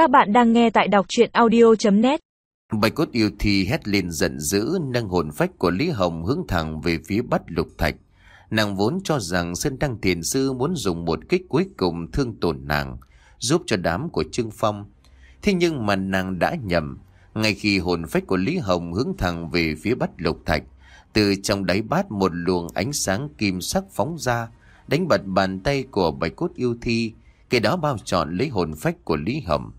Các bạn đang nghe tại đọc chuyện audio.net Bạch cốt yêu thi hét lên giận dữ nâng hồn phách của Lý Hồng hướng thẳng về phía bắt lục thạch. Nàng vốn cho rằng Sơn Đăng Thiền Sư muốn dùng một kích cuối cùng thương tổn nàng, giúp cho đám của Trương Phong. Thế nhưng mà nàng đã nhầm, ngay khi hồn phách của Lý Hồng hướng thẳng về phía bắt lục thạch, từ trong đáy bát một luồng ánh sáng kim sắc phóng ra, đánh bật bàn tay của bạch cốt yêu thi, cái đó bao trọn lấy hồn phách của Lý Hồng.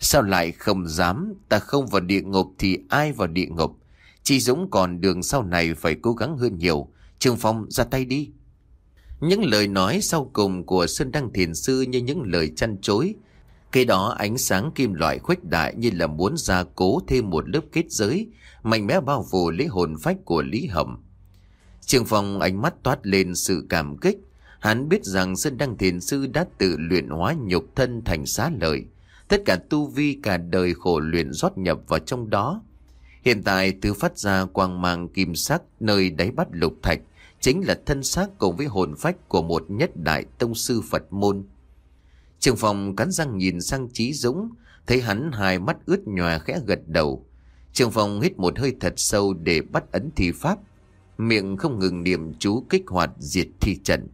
Sao lại không dám, ta không vào địa ngục thì ai vào địa ngục. Chị Dũng còn đường sau này phải cố gắng hơn nhiều. Trương Phong ra tay đi. Những lời nói sau cùng của Sơn Đăng Thiền Sư như những lời chăn chối. Khi đó ánh sáng kim loại khuếch đại như là muốn gia cố thêm một lớp kết giới, mạnh mẽ bao phủ lấy hồn phách của Lý Hồng. Trương Phong ánh mắt toát lên sự cảm kích. Hắn biết rằng Sơn Đăng Thiền Sư đã tự luyện hóa nhục thân thành xá lợi. Tất cả tu vi cả đời khổ luyện rót nhập vào trong đó. Hiện tại từ phát ra quang mang kim sắc nơi đáy bắt lục thạch chính là thân xác cùng với hồn phách của một nhất đại tông sư Phật môn. Trường phòng cắn răng nhìn sang Trí Dũng, thấy hắn hai mắt ướt nhòa khẽ gật đầu. Trường phòng hít một hơi thật sâu để bắt ấn thi pháp, miệng không ngừng niệm chú kích hoạt diệt thi trận.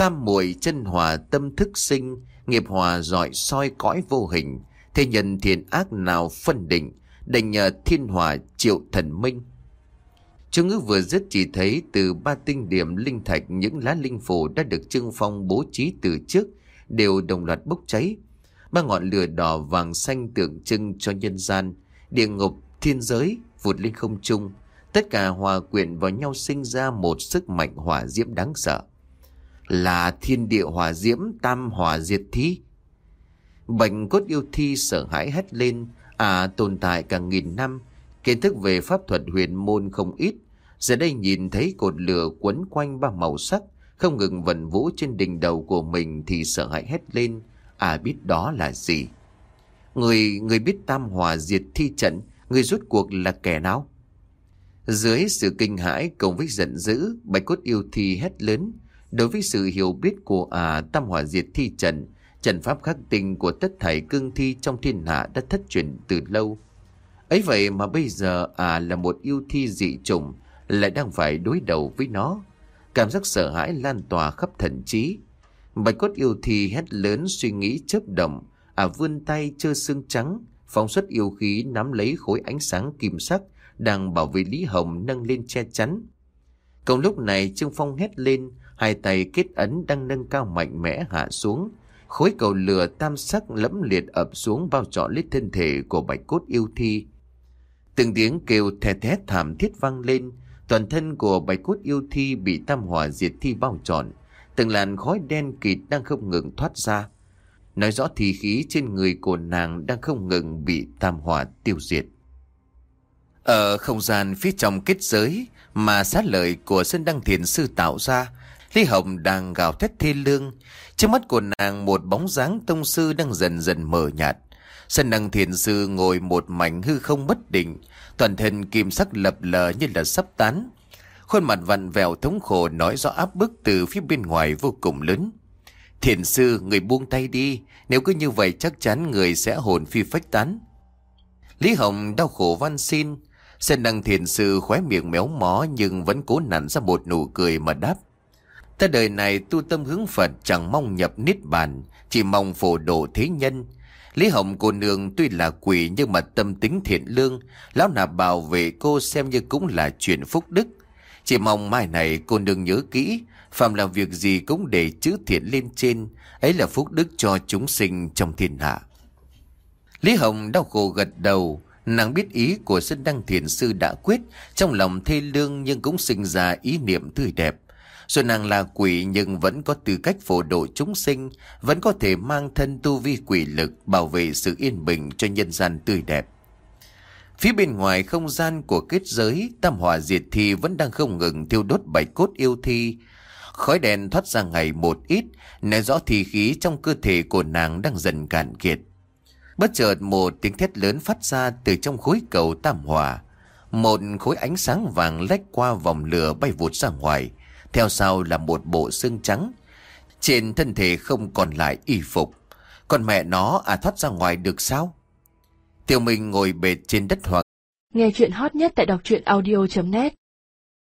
Tam muội chân hòa tâm thức sinh, nghiệp hòa dọi soi cõi vô hình, thế nhân thiện ác nào phân định, đành nhờ thiên hòa triệu thần minh. Chú ngữ vừa dứt chỉ thấy từ ba tinh điểm linh thạch những lá linh phù đã được trưng phong bố trí từ trước đều đồng loạt bốc cháy. Ba ngọn lửa đỏ vàng xanh tượng trưng cho nhân gian, địa ngục, thiên giới, vụt lên không trung. Tất cả hòa quyện vào nhau sinh ra một sức mạnh hỏa diễm đáng sợ là thiên địa hỏa diễm tam hỏa diệt thi. Bệnh cốt yêu thi sợ hãi hét lên, à tồn tại cả nghìn năm, kiến thức về pháp thuật huyền môn không ít. Giờ đây nhìn thấy cột lửa quấn quanh ba màu sắc, không ngừng vần vũ trên đỉnh đầu của mình thì sợ hãi hét lên, à biết đó là gì. Người, người biết tam hòa diệt thi trận, người rút cuộc là kẻ nào? Dưới sự kinh hãi cùng với giận dữ, bạch cốt yêu thi hét lớn, Đối với sự hiểu biết của à tam hỏa diệt thi trận, trận pháp khắc tinh của tất thảy cương thi trong thiên hạ đã thất truyền từ lâu. ấy vậy mà bây giờ à là một yêu thi dị chủng lại đang phải đối đầu với nó. Cảm giác sợ hãi lan tỏa khắp thần trí. Bạch cốt yêu thi hét lớn suy nghĩ chớp động, à vươn tay chơ xương trắng, phóng xuất yêu khí nắm lấy khối ánh sáng kim sắc đang bảo vệ Lý Hồng nâng lên che chắn. Cùng lúc này Trương Phong hét lên, Hai tay kết ấn đang nâng cao mạnh mẽ hạ xuống. Khối cầu lửa tam sắc lẫm liệt ập xuống bao trọn lít thân thể của bạch cốt yêu thi. Từng tiếng kêu thè thét thảm thiết vang lên. Toàn thân của bạch cốt yêu thi bị tam hỏa diệt thi bao trọn. Từng làn khói đen kịt đang không ngừng thoát ra. Nói rõ thì khí trên người của nàng đang không ngừng bị tam hỏa tiêu diệt. Ở không gian phía trong kết giới mà sát lợi của Sơn Đăng Thiền Sư tạo ra Lý Hồng đang gào thét thê lương. Trước mắt của nàng một bóng dáng tông sư đang dần dần mờ nhạt. Sân đăng thiền sư ngồi một mảnh hư không bất định. Toàn thân kim sắc lập lờ như là sắp tán. Khuôn mặt vặn vẹo thống khổ nói rõ áp bức từ phía bên ngoài vô cùng lớn. Thiền sư, người buông tay đi. Nếu cứ như vậy chắc chắn người sẽ hồn phi phách tán. Lý Hồng đau khổ van xin. Sân đăng thiền sư khóe miệng méo mó nhưng vẫn cố nặn ra một nụ cười mà đáp. Ta đời này tu tâm hướng Phật chẳng mong nhập niết bàn, chỉ mong phổ độ thế nhân. Lý Hồng cô nương tuy là quỷ nhưng mà tâm tính thiện lương, lão nạp bảo vệ cô xem như cũng là chuyện phúc đức. Chỉ mong mai này cô nương nhớ kỹ, phạm làm việc gì cũng để chữ thiện lên trên, ấy là phúc đức cho chúng sinh trong thiên hạ. Lý Hồng đau khổ gật đầu, nàng biết ý của Sơn Đăng Thiền Sư đã quyết, trong lòng thê lương nhưng cũng sinh ra ý niệm tươi đẹp. Dù nàng là quỷ nhưng vẫn có tư cách phổ độ chúng sinh, vẫn có thể mang thân tu vi quỷ lực bảo vệ sự yên bình cho nhân gian tươi đẹp. Phía bên ngoài không gian của kết giới, tam hỏa diệt thi vẫn đang không ngừng thiêu đốt bạch cốt yêu thi. Khói đèn thoát ra ngày một ít, nói rõ thi khí trong cơ thể của nàng đang dần cạn kiệt. Bất chợt một tiếng thét lớn phát ra từ trong khối cầu tam hỏa. Một khối ánh sáng vàng lách qua vòng lửa bay vụt ra ngoài, theo sau là một bộ xương trắng. Trên thân thể không còn lại y phục. Con mẹ nó à thoát ra ngoài được sao? Tiêu Minh ngồi bệt trên đất hoặc. Nghe chuyện hot nhất tại đọc truyện audio.net